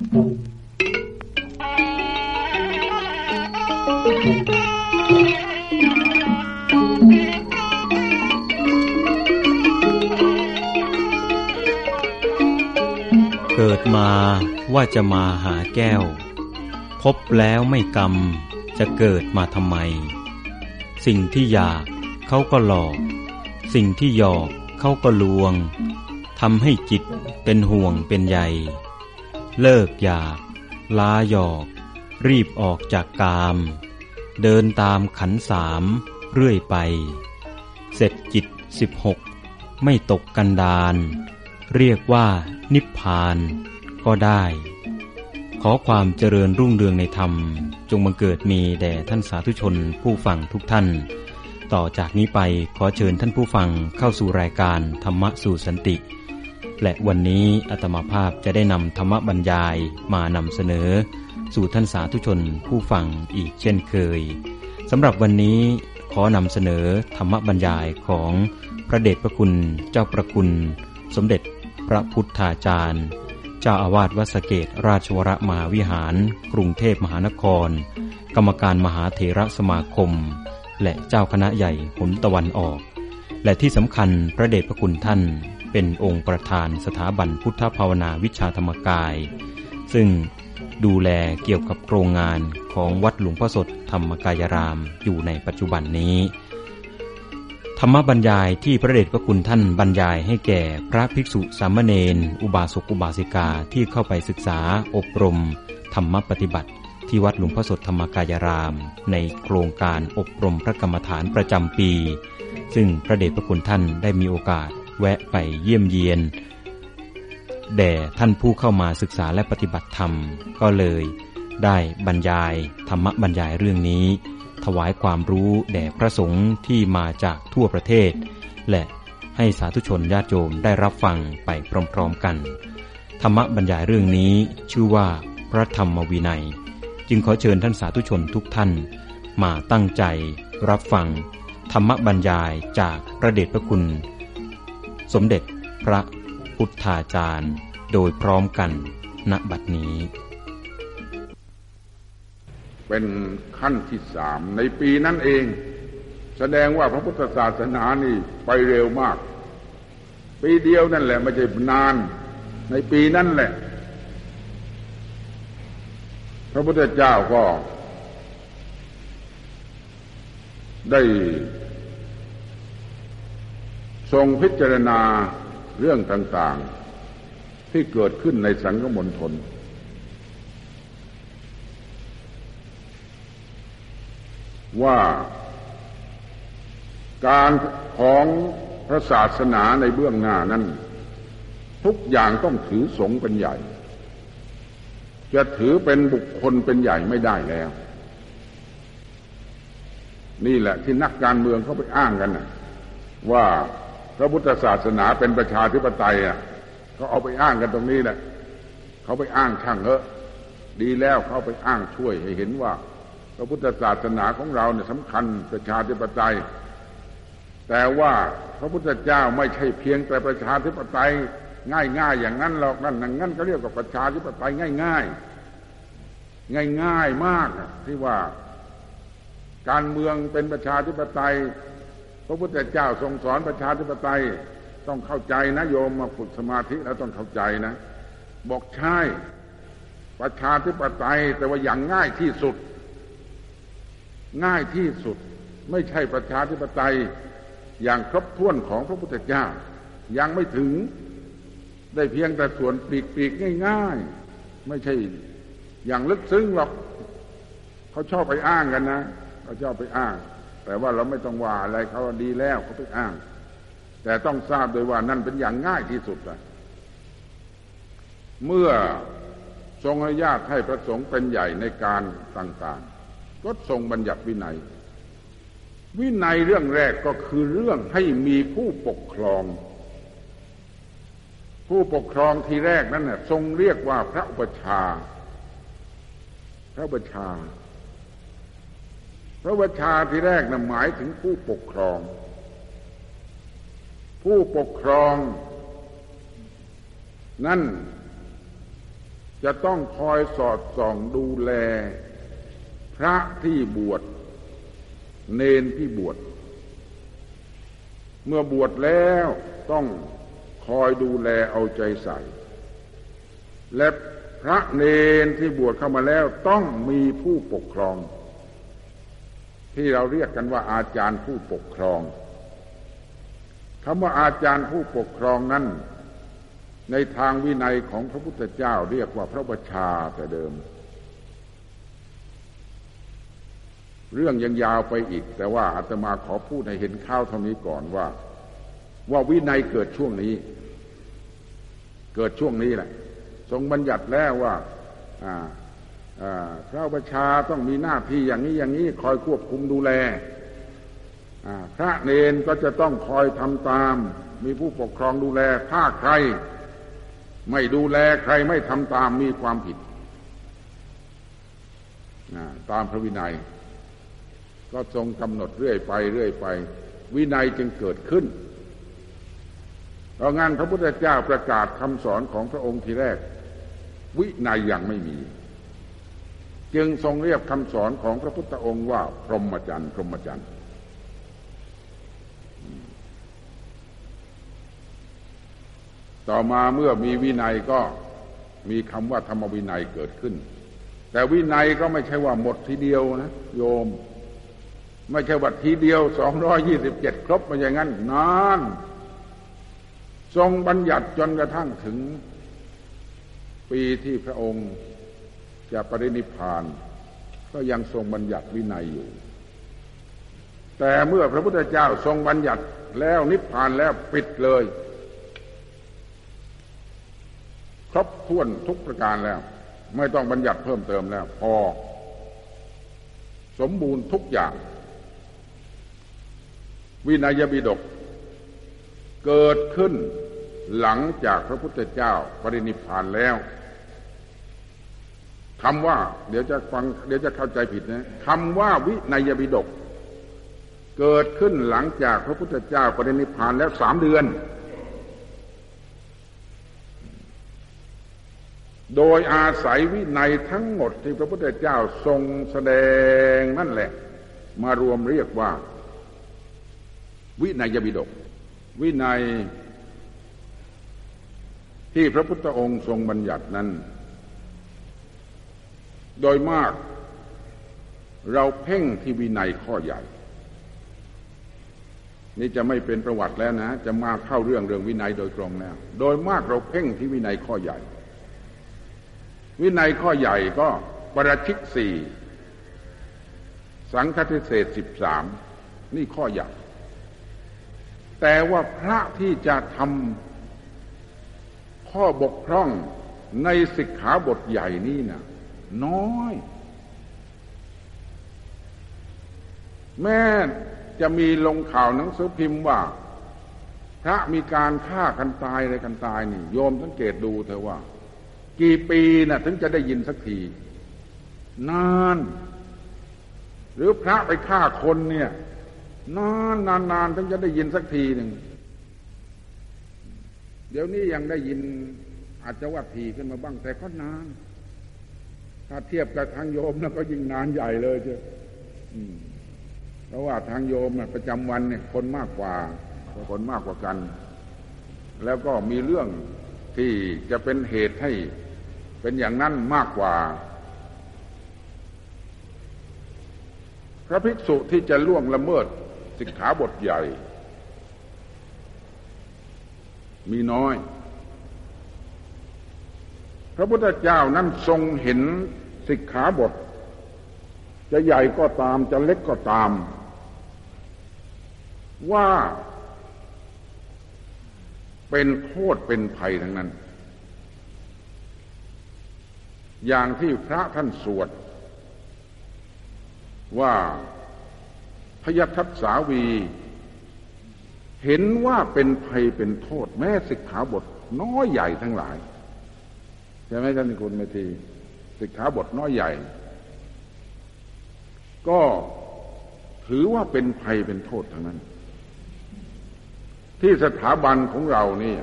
เกิดมาว่าจะมาหาแก้ว พบแล้วไม่กรรมจะเกิดมาทำไม สิ่งที่อยากเขาก็หลอก สิ่งที่หยอกเขาก็ลวงทำให้จิตเป็นห่วงเป็นใย เลิกอยากลาหยอก รีบออกจากกาม เดินตามขันสามเรื่อยไป เสร็จจิตสิบหกไม่ตกกันดาน เรียกว่านิพพานก็ได้ ขอความเจริญรุ่งเรืองในธรรม จงบังเกิดมีแด่ท่านสาธุชนผู้ฟังทุกท่าน ต่อจากนี้ไปขอเชิญท่านผู้ฟังเข้าสู่รายการธรรมะสู่สันติ และวันนี้อาตมาภาพจะได้นำธรรมบรรยายมานำเสนอ สู่ท่านสาธุชนผู้ฟังอีกเช่นเคยสำหรับวันนี้ขอนำเสนอธรรมบรรยายของพระเดชพระคุณเจ้าประคุณ สมเด็จพระพุทธาจารย์ เจ้าอาวาสวัสเกตราชวรมหาวิหาร กรุงเทพมหานคร กรรมการมหาเถระสมาคม และเจ้าคณะใหญ่หนตะวันออก และที่สำคัญพระเดชพระคุณท่าน เป็นองค์ประธานสถาบันพุทธภาวนาวิชาธรรมกาย ซึ่งดูแลเกี่ยวกับโครงงานของวัดหลวงพ่อสดธรรมกายรามอยู่ในปัจจุบันนี้ ธรรมบรรยายที่พระเดชพระคุณท่านบรรยายให้แก่พระภิกษุสามเณรอุบาสกอุบาสิกาที่เข้าไปศึกษาอบรม ธรรมปฏิบัติ ที่วัดหลวงพ่อสดธรรมกายราม ในโครงการอบรมพระกรรมฐานประจำปี ซึ่งพระเดชพระคุณท่านได้มีโอกาส แวะไปเยี่ยมเยียน แด่ท่านผู้เข้ามาศึกษาและปฏิบัติธรรม ก็เลยได้บรรยายธรรมบรรยายเรื่องนี้ ถวายความรู้แด่พระสงฆ์ที่มาจากทั่วประเทศ และให้สาธุชนญาติโยมได้รับฟังไปพร้อมๆกัน ธรรมบรรยายเรื่องนี้ชื่อว่าพระธรรมวินัย จึงขอเชิญท่านสาธุชนทุกท่าน มาตั้งใจรับฟัง ธรรมบรรยายจากพระเดชพระคุณ สมเด็จพระพุทธาจารย์ โดยพร้อมกันณบัดนี้ เป็นขั้นที่สามในปีนั้นเอง แสดงว่าพระพุทธศาสนานี่ไปเร็วมาก ปีเดียวนั่นแหละไม่ใช่นาน ในปีนั้นแหละ พระพุทธเจ้าก็ได้ ทรงพิจารณาเรื่องต่าง ๆ ที่เกิดขึ้นในสังคมณฑลว่าการของพระศาสนาในเบื้องหน้านั้น ทุกอย่างต้องถือสงเป็นใหญ่ จะถือเป็นบุคคลเป็นใหญ่ไม่ได้แล้ว นี่แหละที่นักการเมืองเขาไปอ้างกันนะว่า พระพุทธศาสนาเป็นประชาธิปไตยอะเขาเอาไปอ้างกันตรงนี้แหละเขาไปอ้างช่างเถอะดีแล้วเขาไปอ้างช่วยให้เห็นว่า พระพุทธศาสนาของเราเนี่ยสำคัญประชาธิปไตย แต่ว่าพระพุทธเจ้าไม่ใช่เพียงแต่ประชาธิปไตย ง่ายๆอย่างนั้นหรอกนั่นอย่างนั้นก็เรียกว่าประชาธิปไตยง่าย ๆ ง่ายๆมากที่ว่า การเมืองเป็นประชาธิปไตย ระพุทธเจ้าทรงสอนประชาธิปไตยต้องเข้าใจนะโยมมาฝึกสมาธิแล้วต้องเข้าใจนะ บอกใช่ประชาธิปไตยแต่ว่าอย่างง่ายที่สุด ง่ายที่สุด ไม่ใช่ประชาธิปไตยอย่างครบถ้วนของพระพุทธเจ้า ยังไม่ถึงได้เพียงแต่ส่วนปีกๆง่าย ๆ ไม่ใช่อย่างลึกซึ้งหรอก เขาชอบไปอ้างกันนะ เขาชอบไปอ้าง แต่ว่าเราไม่ต้องว่าอะไรเขาดีแล้วเขาไปอ้าง แต่ต้องทราบโดยว่านั่นเป็นอย่างง่ายที่สุดอะเมื่อทรงอนุญาตให้พระสงฆ์เป็นใหญ่ในการต่างๆ ก็ทรงบัญญัติวินัย วินัยเรื่องแรกก็คือเรื่องให้มีผู้ปกครอง ผู้ปกครองทีแรกนั้นน่ะทรงเรียกว่าพระอุปชา พระอุปชา พระอุปชาที่แรกนะหมายถึงผู้ปกครอง ผู้ปกครอง นั่น จะต้องคอยสอดส่องดูแล พระที่บวช เนนที่บวช เมื่อบวชแล้วต้องคอยดูแลเอาใจใส่ และพระเนนที่บวชเข้ามาแล้วต้องมีผู้ปกครอง ที่เราเรียกกันว่าอาจารย์ผู้ปกครองคำว่าอาจารย์ผู้ปกครองนั้น ในทางวินัยของพระพุทธเจ้าเรียกว่าพระบัญชาแต่เดิม เรื่องยังยาวไปอีก แต่ว่าอาตมาขอพูดให้เห็นข้าวเท่านี้ก่อนว่า ว่าวินัยเกิดช่วงนี้ เกิดช่วงนี้แหละ ทรงบัญญัติแล้วว่า พระบัญชาต้องมีหน้าที่อย่างนี้อย่างนี้คอยควบคุมดูแลพระเนนก็จะต้องคอยทำตาม มีผู้ปกครองดูแล ถ้าใคร ไม่ดูแลใครไม่ทำตามมีความผิดตามพระวินัย ก็ทรงกำหนดเรื่อยไปเรื่อยไป วินัยจึงเกิดขึ้นเพรางั้นพระพุทธเจ้าประกาศคำสอนของพระองค์ทีแรก วินัยยังไม่มี จึงทรงเรียกคำสอนของพระพุทธองค์ว่า พรหมจรรย์พรหมจรรย์ต่อมาเมื่อมีวินัยก็มีคำว่าธรรมวินัยเกิดขึ้น แต่วินัยก็ไม่ใช่ว่าหมดทีเดียวนะโยม ไม่ใช่ว่าทีเดียวสองร้อยี่สิบเจ็ดครบมาอย่างนั้นนานทรงบัญญัติจนกระทั่งถึงปีที่พระองค์ จะปรินิพาน ก็ยังทรงบัญญัติวินัยอยู่ แต่เมื่อพระพุทธเจ้าทรงบัญญัติแล้วนิพพานแล้วปิดเลย ครบถ้วนทุกประการแล้ว ไม่ต้องบัญญัติเพิ่มเติมแล้ว พอ สมบูรณ์ทุกอย่าง วินัยบิดก เกิดขึ้นหลังจากพระพุทธเจ้าปรินิพานแล้ว คำว่า เดี๋ยวจะฟัง เดี๋ยวจะเข้าใจผิดนะคำว่าวินัยบิดก เกิดขึ้นหลังจากพระพุทธเจ้าปรินิพานแล้วสามเดือน โดยอาศัยวินัยทั้งหมดที่พระพุทธเจ้าทรงแสดงนั่นแหละ มารวมเรียกว่า วินัยบิดก วินัยที่พระพุทธองค์ทรงบัญญัตินั้น โดยมาก เราเพ่งที่วินัยข้อใหญ่ นี่จะไม่เป็นประวัติแล้วนะ จะมาเข้าเรื่องเรื่องวินัยโดยตรงแล้ว โดยมากเราเพ่งที่วินัยข้อใหญ่ วินัยข้อใหญ่ก็ปราชิกสี่สังฆทิเศษสิบสามนี่ข้อใหญ่ แต่ว่าพระที่จะทำข้อบกพร่องในสิกขาบทใหญ่นี้นะ่ะ น้อย แม้จะมีลงข่าวหนังสือพิมพ์ว่า พระมีการฆ่ากันตายอะไรกันตายนี่โยมสังเกตดูเถอะว่า กี่ปีนะ่ะ ถึงจะได้ยินสักที นาน หรือพระไปฆ่าคนเนี่ย นานนานนานถึงจะได้ยินสักทีหนึ่งเดี๋ยวนี้ยังได้ยินอาจจะว่าทีขึ้นมาบ้างแต่ก็นาน ถ้าเทียบกับทางโยมแล้วก็ยิ่งนานใหญ่เลยเจ้าเพราะว่าทางโยมประจำวันเนี่ยคนมากกว่าคนมากกว่ากัน แล้วก็มีเรื่องที่จะเป็นเหตุให้เป็นอย่างนั้นมากกว่า พระภิกษุที่จะล่วงละเมิดสิกขาบทใหญ่ มีน้อย พระพุทธเจ้านั้นทรงเห็น สิกขาบท จะใหญ่ก็ตามจะเล็กก็ตาม ว่าเป็นโทษเป็นภัยทั้งนั้น อย่างที่พระท่านสวด ว่าพยทัศสาวี เห็นว่าเป็นภัยเป็นโทษ แม้สิกขาบทน้อยใหญ่ทั้งหลาย ใช่ไหมท่านคุณเมธี สิกขาบทน้อยใหญ่ ก็ถือว่าเป็นภัยเป็นโทษทั้งนั้น ที่สถาบันของเรานี่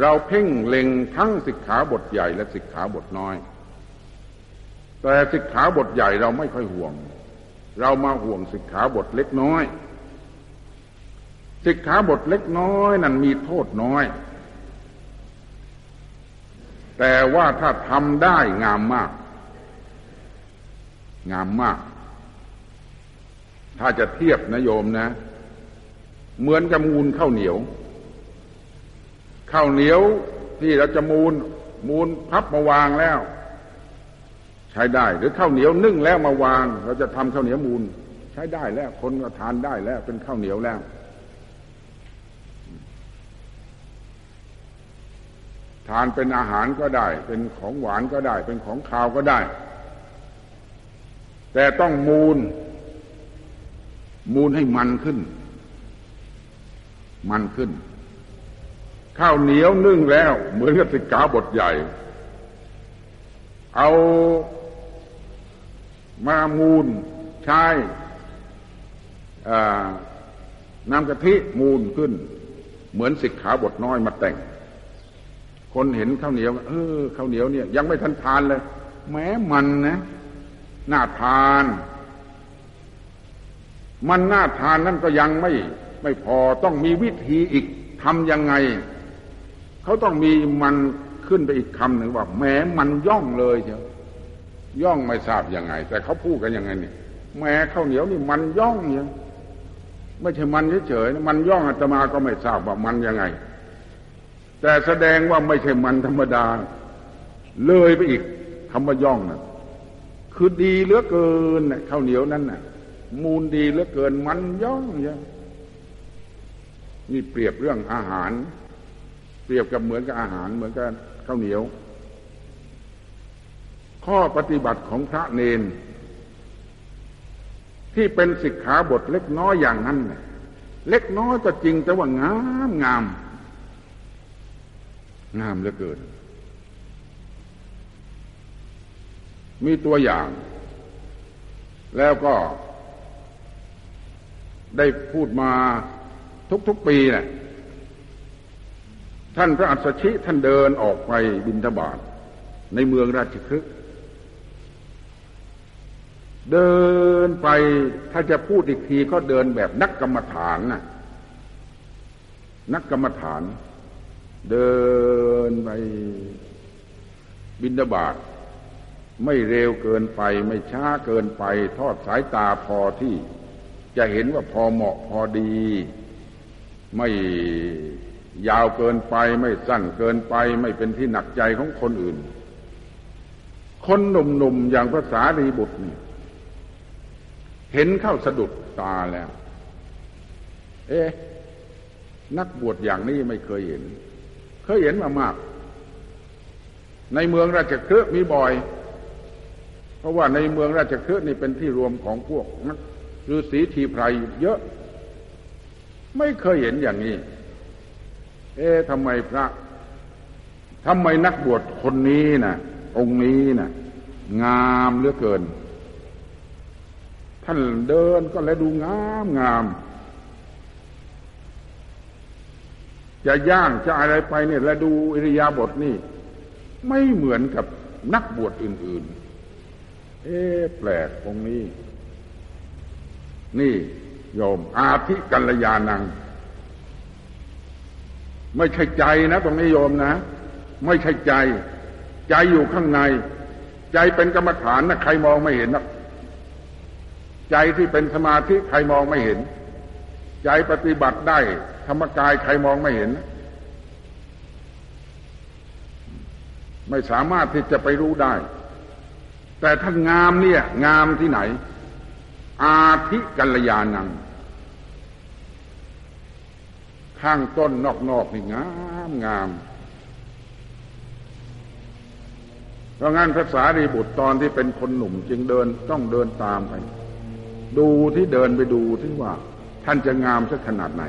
เราเพ่งเล็งทั้งสิกขาบทใหญ่และสิกขาบทน้อย แต่สิกขาบทใหญ่เราไม่ค่อยห่วง เรามาห่วงสิกขาบทเล็กน้อยสิกขาบทเล็กน้อยนั้นมีโทษน้อย แต่ว่าถ้าทำได้งามมาก งามมาก ถ้าจะเทียบนะโยมนะ เหมือนกับมูลข้าวเหนียว ข้าวเหนียวที่เราจะมูลมูลพับมาวางแล้ว ใช้ได้ หรือข้าวเหนียวนึ่งแล้วมาวาง เราจะทำข้าวเหนียวมูล ใช้ได้แล้ว คนก็ทานได้แล้ว เป็นข้าวเหนียวแล้วานเป็นอาหารก็ได้ เป็นของหวานก็ได้ เป็นของคาวก็ได้ แต่ต้องมูล มูลให้มันขึ้น มันขึ้น ข้าวเหนียวนึ่งแล้ว เหมือนกับสิกาบทใหญ่ เอามามูลใช้น้ำกะทิมูลขึ้น เหมือนสิกขาบทน้อยมาแต่ง คนเห็นข้าวเหนียว เออข้าวเหนียวเนี่ย ยังไม่ทันทานเลย แม้มันนะน่าทาน มันน่าทานนั่นก็ยังไม่ไม่พอต้องมีวิธีอีกทำยังไง เขาต้องมีมันขึ้นไปอีกคำหนึ่งว่า แม้มันย่องเลยเชียวย่องไม่ทราบยังไง แต่เขาพูดกันยังไงนี่แม้ข้าวเหนียวนี่มันย่องเนี่ยไม่ใช่มันเฉยๆมันย่องอาตมาก็ไม่ทราบว่ามันยังไง แต่แสดงว่าไม่ใช่มันธรรมดา เลยไปอีกคำว่าย่องนะคือดีเหลือเกินข้าวเหนียวนั้นน่ะ มูลดีเหลือเกินมันย่องยังนี่เปรียบเรื่องอาหาร เปรียบกับเหมือนกับอาหารเหมือนกับข้าวเหนียว ข้อปฏิบัติของพระเนน ที่เป็นสิกขาบทเล็กน้อยอย่างนั้น เล็กน้อยก็จริงแต่ว่างามงาม งามเหลือเกิน มีตัวอย่าง แล้วก็ ได้พูดมาทุกๆปีแหละท่านพระอัศชิท่านเดินออกไปบินทบาทในเมืองราชคฤห์เดินไปถ้าจะพูดอีกทีก็เดินแบบนักกรรมฐานน่ะนักกรรมฐาน เดินไปบินบาตไม่เร็วเกินไป ไม่ช้าเกินไป ทอดสายตาพอที่จะเห็นว่าพอเหมาะพอดี ไม่ยาวเกินไป ไม่สั้นเกินไป ไม่เป็นที่หนักใจของคนอื่น คนหนุ่มๆอย่างภาษารีบุตรนี่เห็นเข้าสะดุดตาแล้ว เอ๊ะ นักบวชอย่างนี้ไม่เคยเห็น เคยเห็นมามาก ในเมืองราชคฤห์มีบ่อย เพราะว่าในเมืองราชคฤห์นี่เป็นที่รวมของพวกนักฤาษีทีไพรเยอะ ไม่เคยเห็นอย่างนี้ เอ๊ะทำไมพระทำไมนักบวชคนนี้นะ่ะ องค์นี้นะ่ะ งามเหลือเกิน ท่านเดินก็เลยดูงามงาม จะย่างจะอะไรไปเนี่ยและดูอิริยาบถนี่ ไม่เหมือนกับนักบวชอื่น ๆ เอ๊แปลกตรงนี้ นี่โยมอาธิกัลยานัง ไม่ใช่ใจนะตรงนี้โยมนะ ไม่ใช่ใจ ใจอยู่ข้างใน ใจเป็นกรรมฐานนะใครมองไม่เห็นนะใจที่เป็นสมาธิใครมองไม่เห็น ใจปฏิบัติได้ ธรรมกายใครมองไม่เห็น ไม่สามารถที่จะไปรู้ได้ แต่ท่านงามเนี่ย งามที่ไหน อาธิกัลยาณัง ข้างต้นนอกๆนี่งามงามเพราะงั้นพระสารีบุตรตอนที่เป็นคนหนุ่ม จึงเดินต้องเดินตามไป ดูที่เดินไปดูที่ว่า ท่านจะงามสักขนาดไหน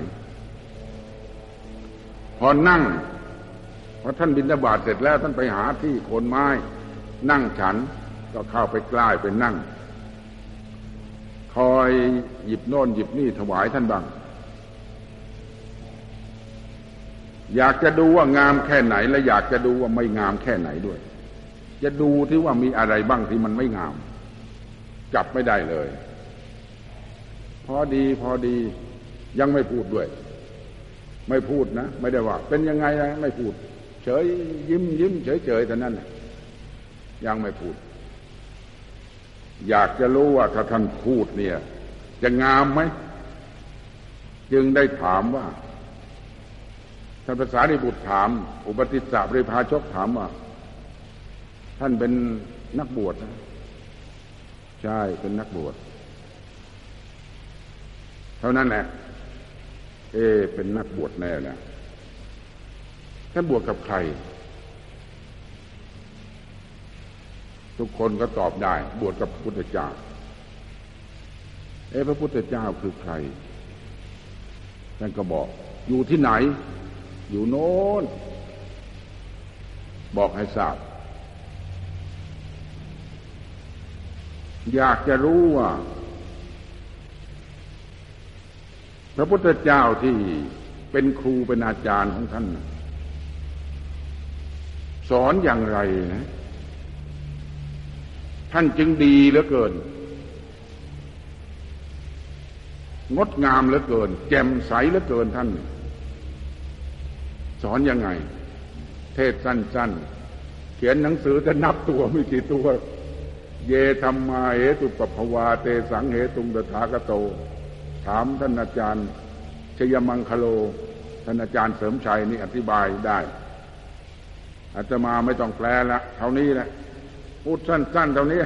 อนั่งพอท่านบินทบาทเสร็จแล้วท่านไปหาที่โคนไม้ นั่งฉันก็เข้าไปใกล้ไปนั่ง คอยหยิบโน่นหยิบนี่ถวายท่านบ้าง อยากจะดูว่างามแค่ไหน และอยากจะดูว่าไม่งามแค่ไหนด้วย จะดูที่ว่ามีอะไรบ้างที่มันไม่งาม จับไม่ได้เลย พอดีพอดียังไม่พูดด้วย ไม่พูดนะ ไม่ได้ว่า เป็นยังไงนะไม่พูด เฉยยิ้มยิ้มเฉยเฉยแต่นั้นยังไม่พูด อยากจะรู้ว่าถ้าท่านพูดเนี่ย จะงามไหม จึงได้ถามว่าท่านภาษาริบุตรถาม อุปติสสะบริพาชกถามว่า ท่านเป็นนักบวชนะ ใช่เป็นนักบวช เท่านั้นแหละ เอ เป็นนักบวชแน่แหละท่านบวชกับใคร ทุกคนก็ตอบได้ บวชกับพระพุทธเจ้า เอ พระพุทธเจ้าคือใคร ท่านก็บอก อยู่ที่ไหน อยู่โน้น บอกให้ทราบ อยากจะรู้ว่า พระพุทธเจ้าที่เป็นครูเป็นอาจารย์ของท่าน สอนอย่างไรนะ ท่านจึงดีเหลือเกิน งดงามเหลือเกิน แจ่มใสเหลือเกินท่าน สอนยังไง เทศสั้น ๆ เขียนหนังสือจะนับตัวไม่กี่ตัว เยธรรมาเหตุปภวาเตสังเหตุงตถากโต ถามท่านอาจารย์ชยมังคโล ท่านอาจารย์เสริมชัยนี่อธิบายได้อาจจะมาไม่ต้องแปลละเท่านี้แหละพูดสั้นๆเท่านี้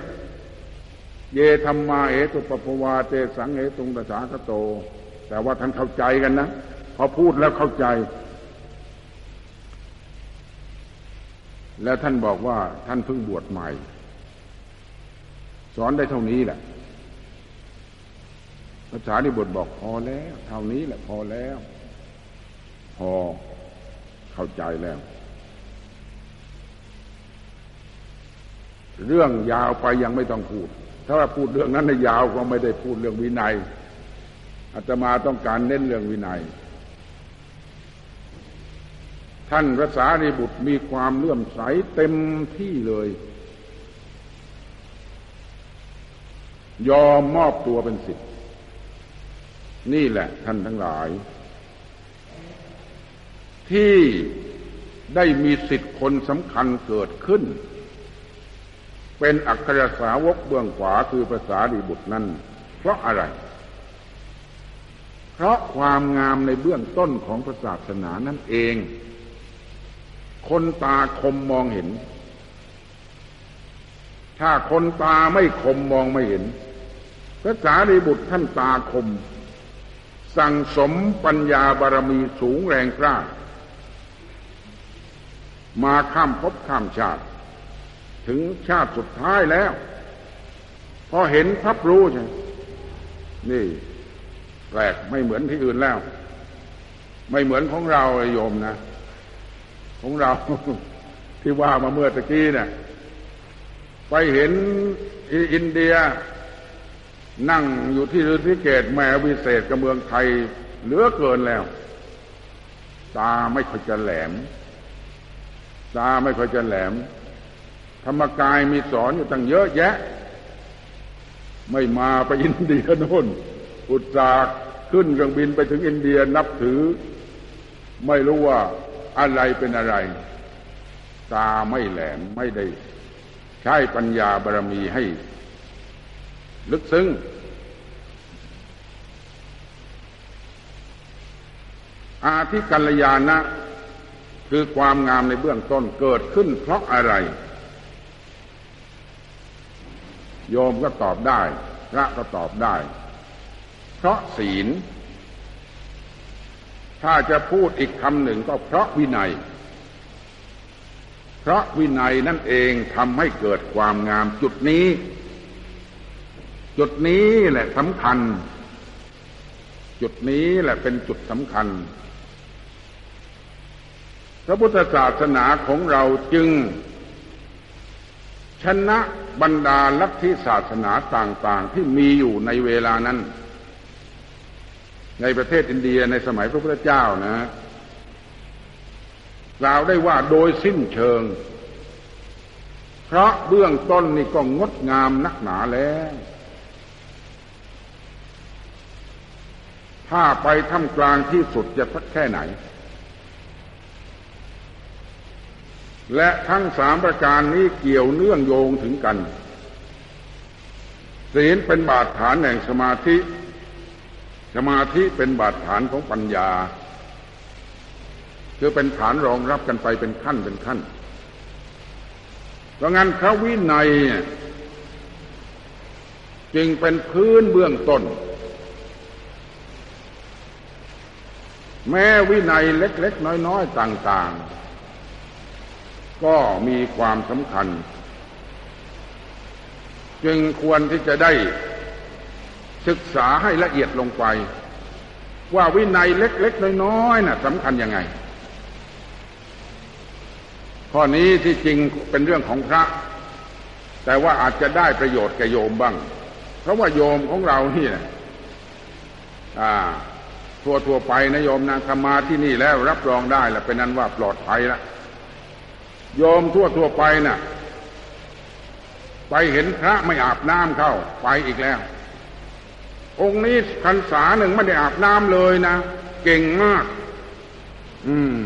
เยธรรมาเอตุปปวาเตสังเอตุงตสาคโต แต่ว่าท่านเข้าใจกันนะพอพูดแล้วเข้าใจ แล้วท่านบอกว่าท่านเพิ่งบวชใหม่ สอนได้เท่านี้แหละ ภาษาที่บทบอกพอแล้วเท่านี้แหละพอแล้ว พอเข้าใจแล้ว เรื่องยาวไปยังไม่ต้องพูด ถ้าว่าพูดเรื่องนั้นในยาวก็ไม่ได้พูดเรื่องวินัยอาตมาต้องการเน้นเรื่องวินัย ท่านพระสารีบุตรมีความเลื่อมใสเต็มที่เลย ยอมมอบตัวเป็นสิทธิ นี่แหละท่านทั้งหลาย ที่ได้มีสิทธิ์คนสำคัญเกิดขึ้น เป็นอัครสาวกเบื้องขวาคือภาษาดีบุตรนั้น เพราะอะไร เพราะความงามในเบื้องต้นของศาสนานั่นเอง คนตาคมมองเห็น ถ้าคนตาไม่คมมองไม่เห็นพระสารีบุตรท่านตาคม สั่งสมปัญญาบารมีสูงแรงกล้า มาข้ามภพข้ามชาติ ถึงชาติสุดท้ายแล้ว พอเห็นพับรู้ใช่นี่แปลกไม่เหมือนที่อื่นแล้ว ไม่เหมือนของเราโยมนะ ของเราที่ว่ามาเมื่อตะกี้เนี่ยไปเห็นอินเดีย นั่งอยู่ที่ฤทธิเกตแม่วิเศษกับเมืองไทยเหลือเกินแล้ว ตาไม่ค่อยจะแหลม ตาไม่ค่อยจะแหลม ธรรมกายมีสอนอยู่ตั้งเยอะแยะ ไม่มาไปอินเดียโน่นอุตสาห์ขึ้นเครื่องบินไปถึงอินเดียนับถือ ไม่รู้ว่าอะไรเป็นอะไร ตาไม่แหลมไม่ได้ใช้ปัญญาบารมีให้ ลึกซึ้งอาทิกัลยานะคือความงามในเบื้องต้นเกิดขึ้นเพราะอะไร โยมก็ตอบได้ พระก็ตอบได้ เพราะศีล ถ้าจะพูดอีกคำหนึ่งก็เพราะวินัย เพราะวินัยนั่นเองทำให้เกิดความงามจุดนี้ จุดนี้แหละสำคัญ จุดนี้แหละเป็นจุดสำคัญ พระพุทธศาสนาของเราจึง ชนะบรรดาลัทธิศาสนาต่าง ๆ ที่มีอยู่ในเวลานั้น ในประเทศอินเดียในสมัยพระพุทธเจ้านะกล่าวได้ว่าโดยสิ้นเชิง เพราะเบื้องต้นนี่ก็งดงามนักหนาแล้ว ถ้าไปท่ามกลางที่สุดจะสักแค่ไหน และทั้งสามประการนี้เกี่ยวเนื่องโยงถึงกัน ศีลเป็นบาดฐานแห่งสมาธิ สมาธิเป็นบาดฐานของปัญญา คือเป็นฐานรองรับกันไปเป็นขั้นเป็นขั้นเพราะงั้นพระวินัย จึงเป็นพื้นเบื้องต้น แม้วินัยเล็กๆ น้อยๆ ต่างๆ ก็มีความสำคัญ จึงควรที่จะได้ศึกษาให้ละเอียดลงไป ว่าวินัยเล็กๆ น้อยๆน่ะสำคัญยังไง ข้อนี้ที่จริงเป็นเรื่องของพระ แต่ว่าอาจจะได้ประโยชน์แก่โยมบ้าง เพราะว่าโยมของเรานี่นะ ทั่วทั่วไปนะโยมนะธรรมาที่นี่แล้วรับรองได้และเป็นนั้นว่าปลอดภัยล้วโยมทั่วทั่วไปนะ่ะ ไปเห็นพระไม่อาบน้ำเข้า ไปอีกแล้ว องค์นี้พรรษาหนึ่งไม่ได้อาบน้ำเลยนะเก่งมาก อืม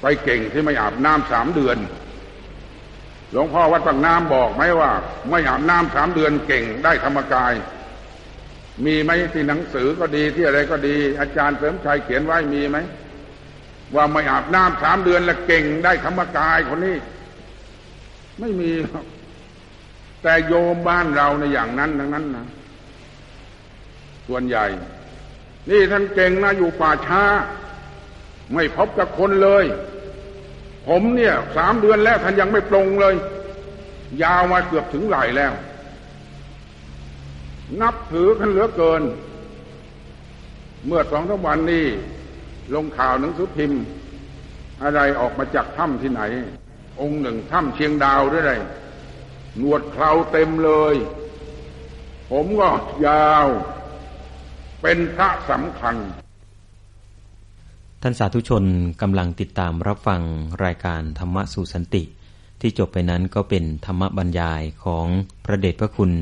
ไปเก่งที่ไม่อาบน้ำสามเดือนหลวงพ่อวัดปากน้ำบอกไหมว่า ไม่อาบน้ำสามเดือนเก่งได้ธรรมกาย มีไหมที่หนังสือก็ดีที่อะไรก็ดี อาจารย์เสริมชัยเขียนไว้มีไหมว่าไม่อาบน้ำสามเดือนแล้วเก่งได้ธรรมกายคนนี้ ไม่มี แต่โยมบ้านเราในอย่างนั้นทั้งนั้นนะส่วนใหญ่ นี่ท่านเก่งนะอยู่ป่าช้า ไม่พบกับคนเลย ผมเนี่ยสามเดือนแล้วท่านยังไม่ปรงเลย ยาวมาเกือบถึงไหลแล้ว นับถือกันเหลือเกิน เมื่อสองสามวันนี้ ลงข่าวหนังสือพิมพ์ อะไรออกมาจากถ้ำที่ไหน องค์หนึ่งถ้ำเชียงดาวด้วยไรหนวดเคราเต็มเลย ผมก็ยาว เป็นพระสำคัญ ท่านสาธุชนกำลังติดตามรับฟังรายการธรรมะสู่สันติ ที่จบไปนั้นก็เป็นธรรมบรรยายของพระเดชพระคุณ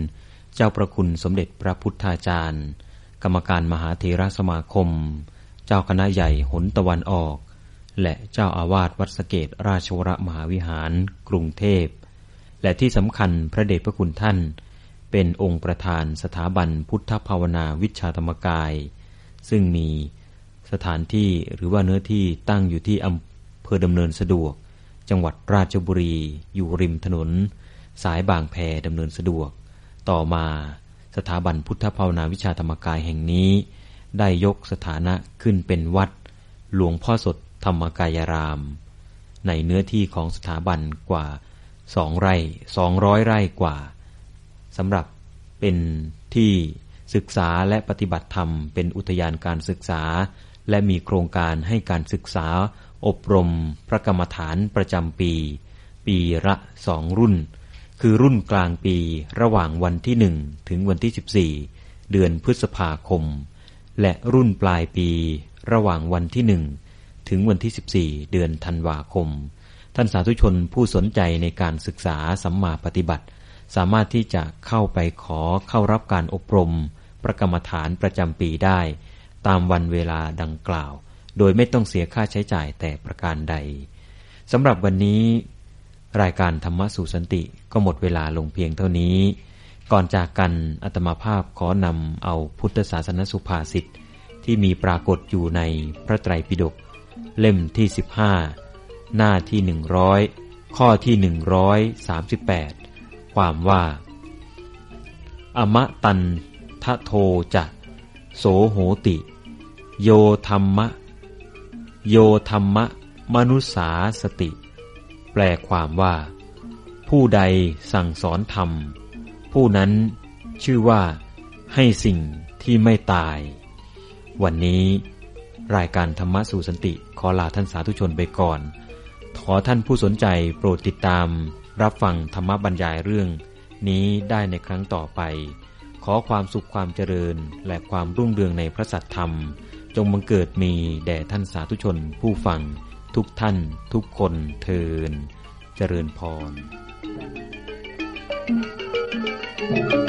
เจ้าประคุณสมเด็จพระพุทธาจารย์ กรรมการมหาเทราสมาคม เจ้าคณะใหญ่หนตะวันออก และเจ้าอาวาสวัดสเกตราชวรมหาวิหาร กรุงเทพ และที่สำคัญพระเดชพระคุณท่าน เป็นองค์ประธานสถาบันพุทธภาวนาวิชาธรรมกาย ซึ่งมีสถานที่หรือว่าเนื้อที่ตั้งอยู่ที่อำเภอดำเนินสะดวก จังหวัดราชบุรี อยู่ริมถนน สายบางแพดำเนินสะดวก ต่อมาสถาบันพุทธภาวนาวิชาธรรมกายแห่งนี้ ได้ยกสถานะขึ้นเป็นวัด หลวงพ่อสดธรรมกายราม ในเนื้อที่ของสถาบันกว่าสองไร่สองร้อยไร่กว่าสำหรับเป็นที่ศึกษาและปฏิบัติธรรม เป็นอุทยานการศึกษา และมีโครงการให้การศึกษา อบรม พระกรรมฐานประจำปี ปีละสองรุ่น คือรุ่นกลางปีระหว่างวันที่หนึ่งถึงวันที่ 14 เดือนพฤษภาคม และรุ่นปลายปีระหว่างวันที่หนึ่งถึงวันที่ 14 เดือนธันวาคม ท่านสาธุชนผู้สนใจในการศึกษาสัมมาปฏิบัติ สามารถที่จะเข้าไปขอเข้ารับการอบรม ประกรรมฐานประจำปีได้ ตามวันเวลาดังกล่าว โดยไม่ต้องเสียค่าใช้จ่ายแต่ประการใดสำหรับวันนี้ รายการธรรมะสู่สันติก็หมดเวลาลงเพียงเท่านี้ ก่อนจากกันอัตมาภาพขอนำเอาพุทธศาสนสุภาษิตที่มีปรากฏอยู่ในพระไตรปิฎกเล่มที่สิบห้าหน้าที่หนึ่งร้อยข้อที่หนึ่งร้อยสามสิบแปดความว่า อมะตันทะโทจะ โสโหติ โยธรรมะ โยธรรมะ มนุษาสติ แปลความว่า ผู้ใดสั่งสอนธรรม ผู้นั้นชื่อว่าให้สิ่งที่ไม่ตาย วันนี้รายการธรรมะสู่สันติ ขอลาท่านสาธุชนไปก่อน ขอท่านผู้สนใจโปรดติดตาม รับฟังธรรมบรรยายเรื่อง นี้ได้ในครั้งต่อไป ขอความสุขความเจริญและความรุ่งเรืองในพระสัทธรรม จงบังเกิดมีแด่ท่านสาธุชนผู้ฟัง ทุกท่านทุกคนเทินเจริญพร Thank you.